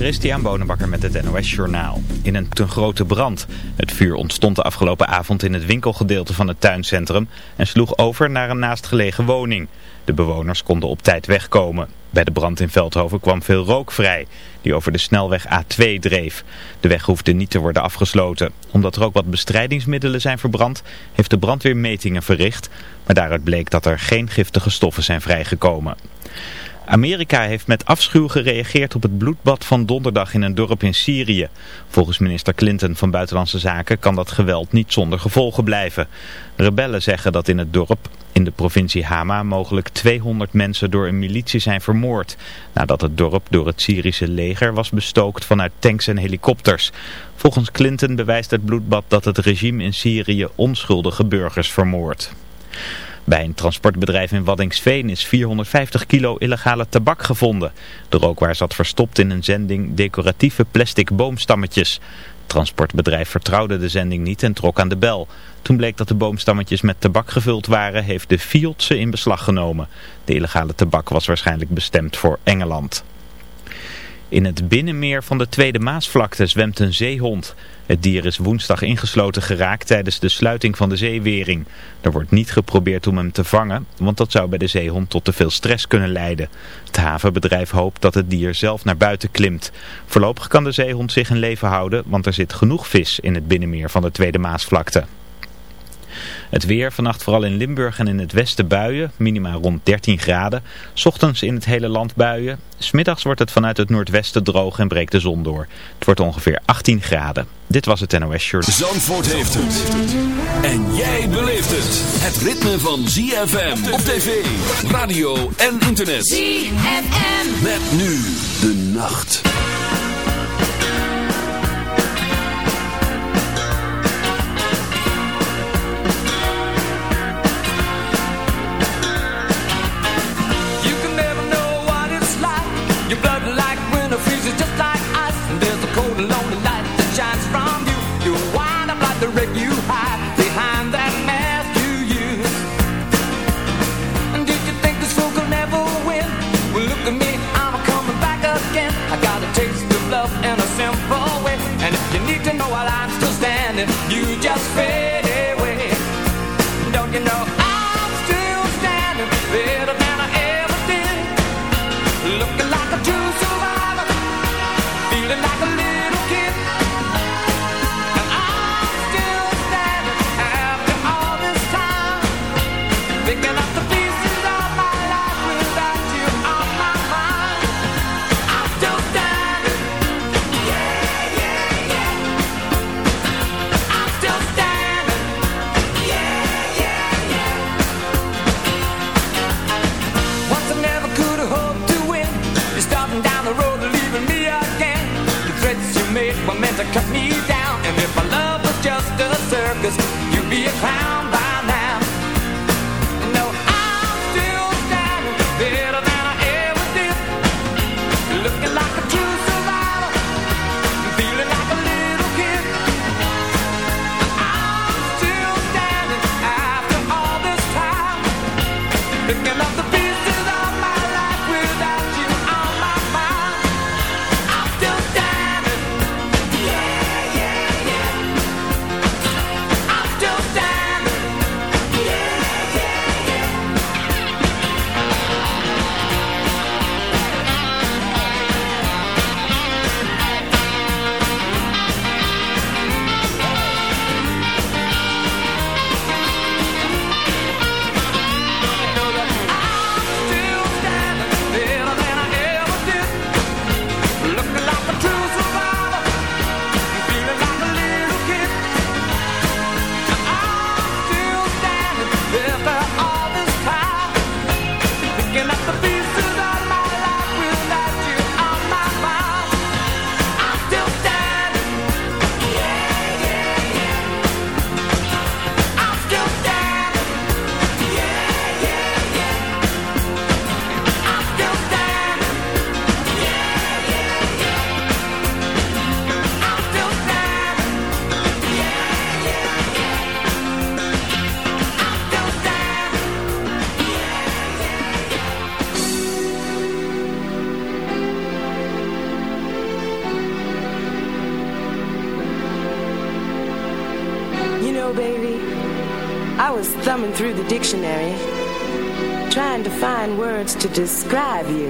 Christian Bonenbakker met het NOS Journaal. In een te grote brand. Het vuur ontstond de afgelopen avond in het winkelgedeelte van het tuincentrum en sloeg over naar een naastgelegen woning. De bewoners konden op tijd wegkomen. Bij de brand in Veldhoven kwam veel rook vrij, die over de snelweg A2 dreef. De weg hoefde niet te worden afgesloten. Omdat er ook wat bestrijdingsmiddelen zijn verbrand, heeft de brandweer metingen verricht, maar daaruit bleek dat er geen giftige stoffen zijn vrijgekomen. Amerika heeft met afschuw gereageerd op het bloedbad van donderdag in een dorp in Syrië. Volgens minister Clinton van Buitenlandse Zaken kan dat geweld niet zonder gevolgen blijven. Rebellen zeggen dat in het dorp in de provincie Hama mogelijk 200 mensen door een militie zijn vermoord. Nadat het dorp door het Syrische leger was bestookt vanuit tanks en helikopters. Volgens Clinton bewijst het bloedbad dat het regime in Syrië onschuldige burgers vermoordt. Bij een transportbedrijf in Waddingsveen is 450 kilo illegale tabak gevonden. De rookwaar zat verstopt in een zending decoratieve plastic boomstammetjes. Het transportbedrijf vertrouwde de zending niet en trok aan de bel. Toen bleek dat de boomstammetjes met tabak gevuld waren, heeft de Fiat ze in beslag genomen. De illegale tabak was waarschijnlijk bestemd voor Engeland. In het binnenmeer van de Tweede Maasvlakte zwemt een zeehond. Het dier is woensdag ingesloten geraakt tijdens de sluiting van de zeewering. Er wordt niet geprobeerd om hem te vangen, want dat zou bij de zeehond tot te veel stress kunnen leiden. Het havenbedrijf hoopt dat het dier zelf naar buiten klimt. Voorlopig kan de zeehond zich in leven houden, want er zit genoeg vis in het binnenmeer van de Tweede Maasvlakte. Het weer, vannacht vooral in Limburg en in het westen buien, minima rond 13 graden. Ochtends in het hele land buien. Smiddags wordt het vanuit het noordwesten droog en breekt de zon door. Het wordt ongeveer 18 graden. Dit was het NOS Shirt. Zandvoort heeft het. En jij beleeft het. Het ritme van ZFM op tv, radio en internet. ZFM. Met nu de nacht. to describe you.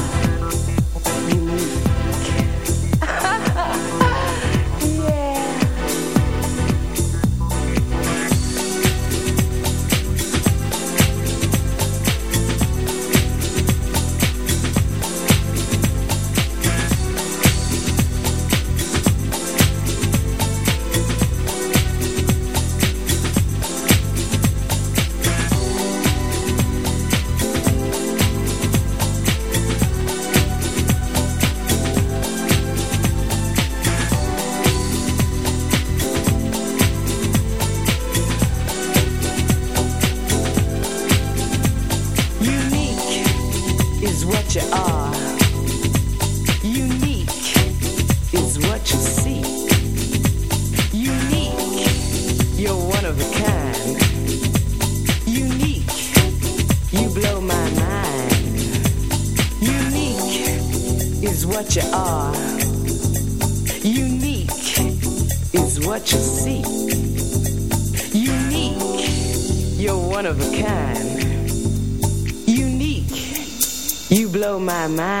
mamá.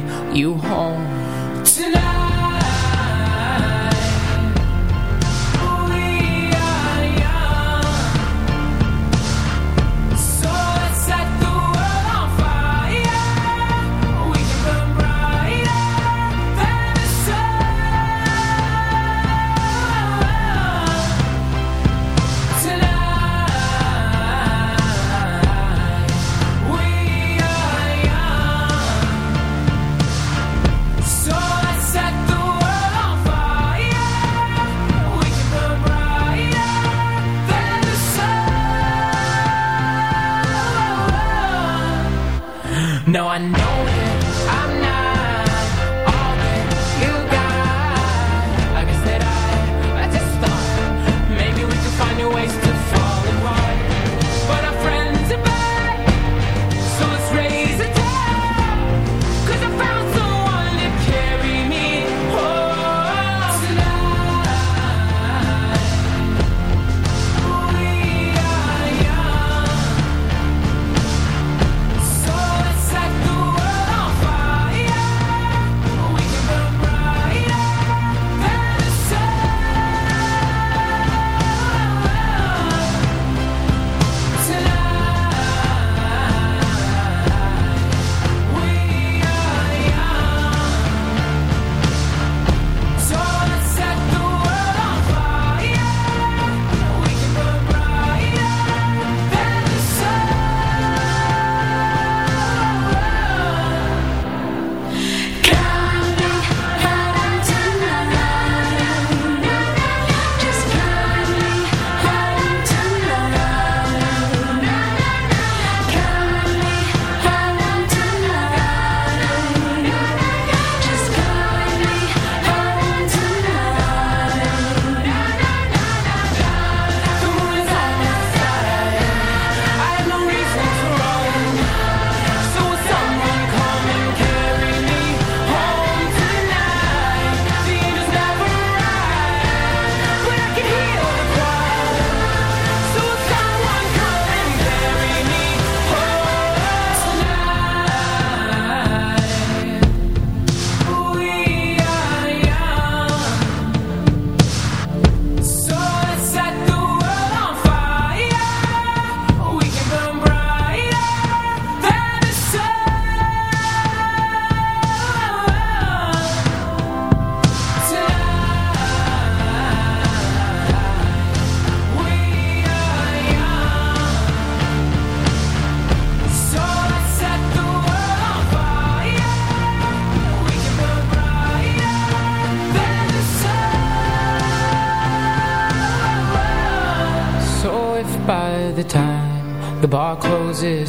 you home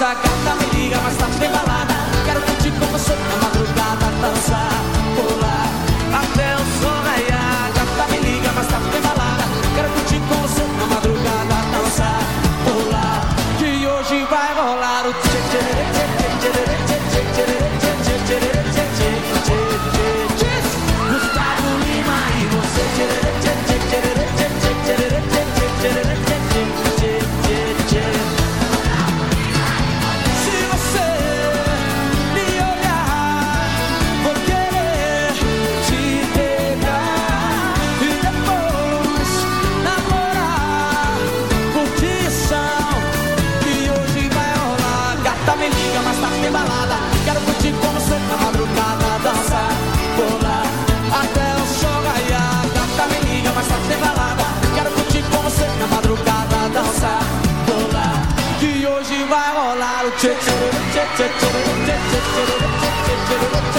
sacar. tet tet tet tet tet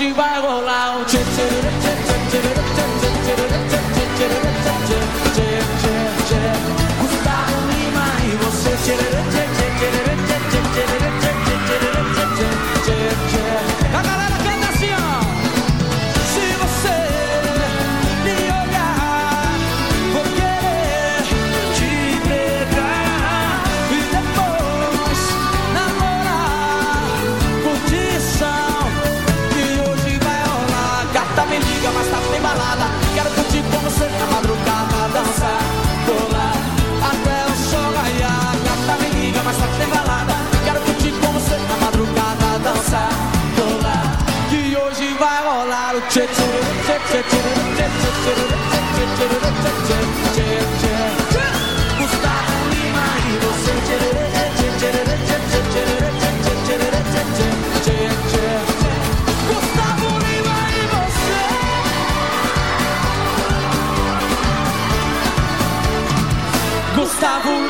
www.zfmzandvoort.nl Gustavo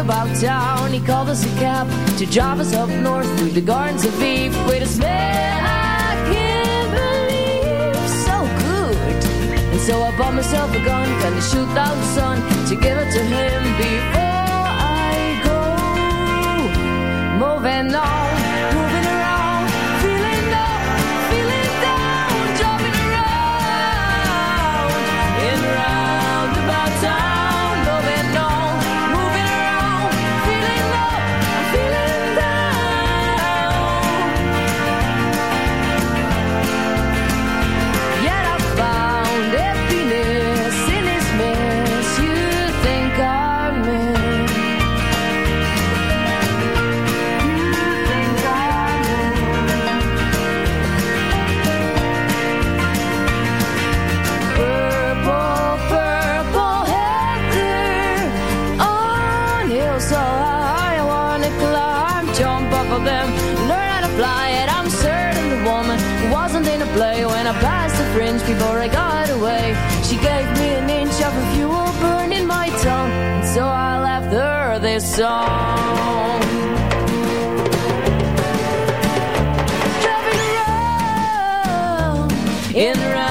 about town, he called us a cab to drive us up north through the gardens of Eve with a smell I can't believe, so good. And so I bought myself a gun, gonna shoot out the sun to give it to him before I go. Moving on. Before I got away. She gave me an inch of fuel burning my tongue, and so I left her this song. Driving around in a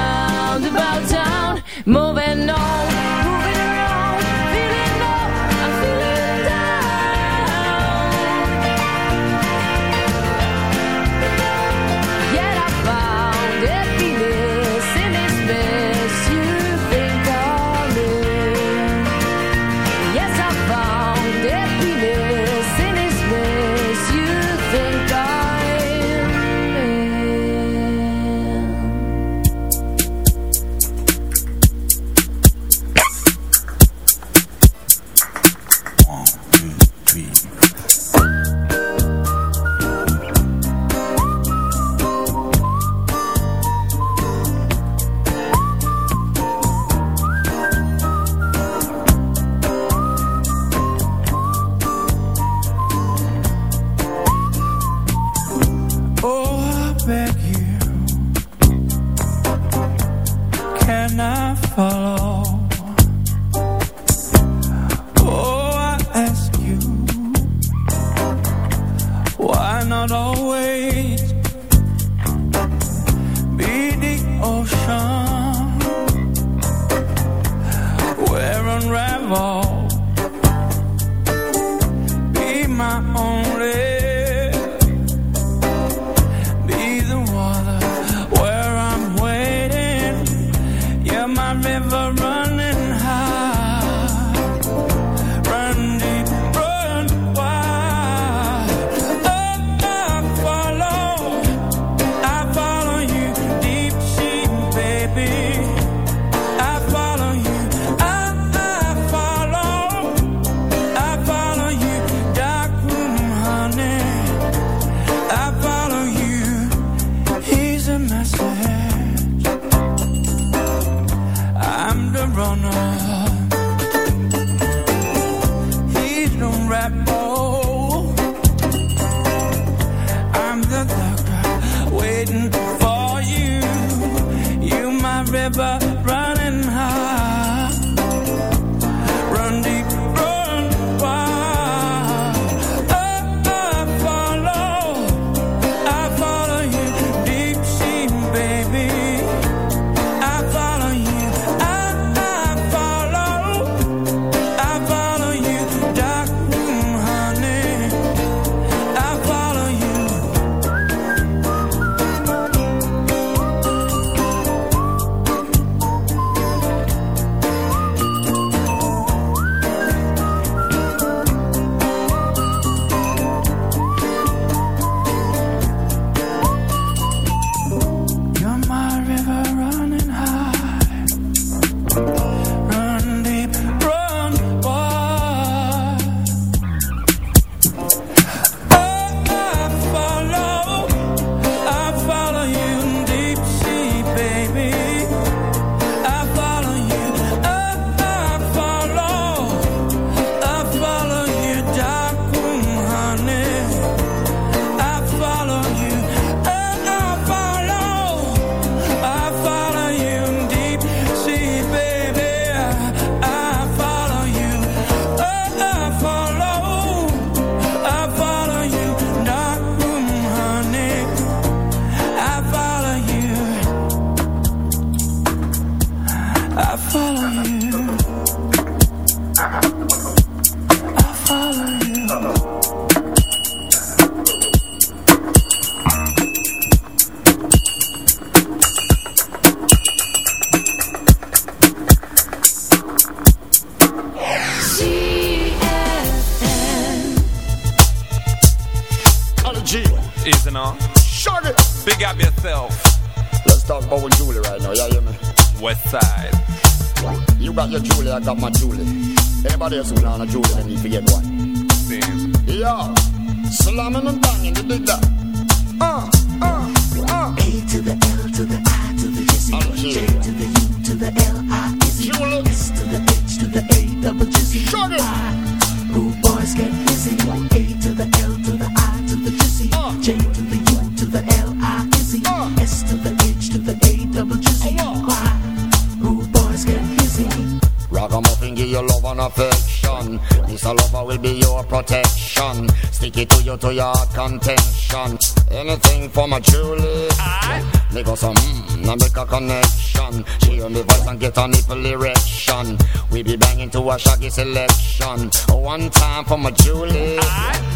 a selection. One time for my Julie.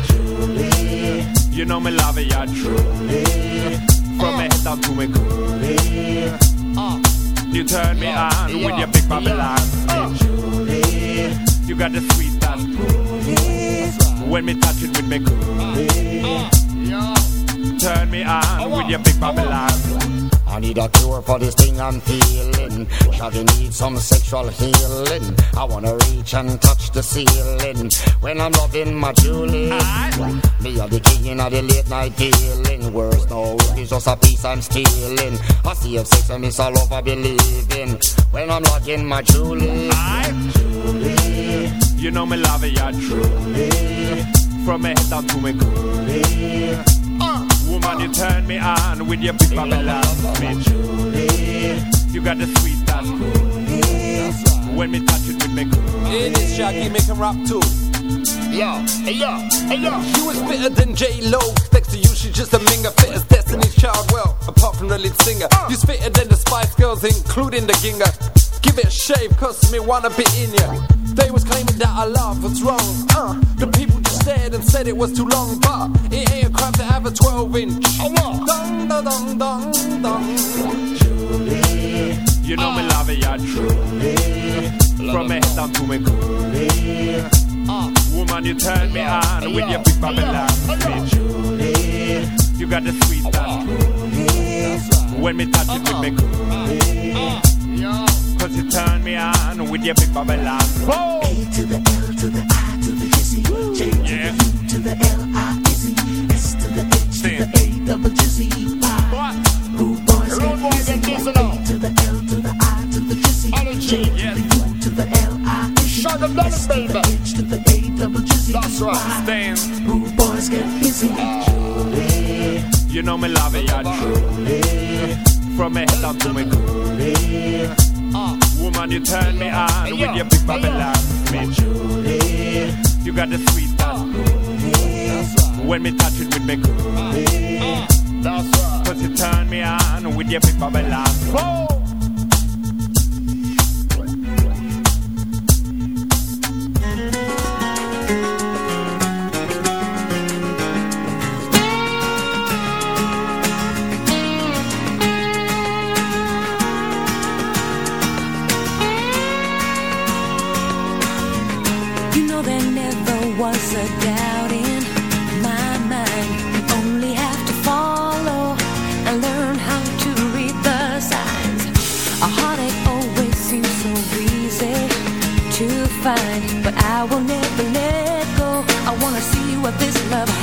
Julie, You know me love it, yeah, truly. From me head down to me coolie. Uh. You turn me on with your big Babylon speech. Uh. Julie, You got the sweet that When me touch it with me coolie. Uh. Turn me on with your big Babylon. I need a cure for this thing I'm feeling. Shaggy need some sexual healing. I wanna reach and touch the ceiling when I'm loving my Julie. Me are the king of the late night dealing. Worse no, it's just a piece I'm stealing. I see if sex and miss all over believing when I'm loving my Julie. Julie, You know me love yeah, truly. From me head down to me coolie. Woman, you turn me on with your big Babylon speech. Julie, You got the sweet that When me touch it with me coolie. It is Shaggy, make him rap too. Yo, hey yo, hey yo. You is fitter than J Lo. Next to you, she's just a minger. Fit as Destiny's Child. Well, apart from the lead singer, you's fitter than the Spice Girls, including the Ginger. Give it a shave, cause me wanna be in ya. They was claiming that I love was wrong. Uh, the and said it was too long, but it ain't a crime to have a 12 inch. what? Dong, dong, dong, dong, dong. Julie, You know me love it, yeah, truly. From me head down to me coolie. Ah, woman, you turn me on with your big Babylon speech. Julie, You got the sweet oh, that When me touch it with me uh-uh. coolie. Uh-uh. Cause you turn me on with your big Babylon. Whoa! A to the L to the I to the Jizzy. J to Yeah. the the L I Izzy. S to the H to the A double Jizzy. Why? What? Who boys Rude get boy, busy? get busy. A to the L to the I to the Jizzy. J to Yes. the U to the L I Izzy. Shut them down, S to the baby. H to the A double Jizzy. That's right. Why? Who boys get busy? Julie, You know me love it, yeah, truly. From me head down to me coolie. Woman, you turn me on with your big Babylon speech. Julie, You got the sweet that When me touch it with me coolie. Ah, that's right. Cause you turn me on with your big Babylon. Whoa! Love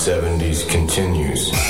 70s continues.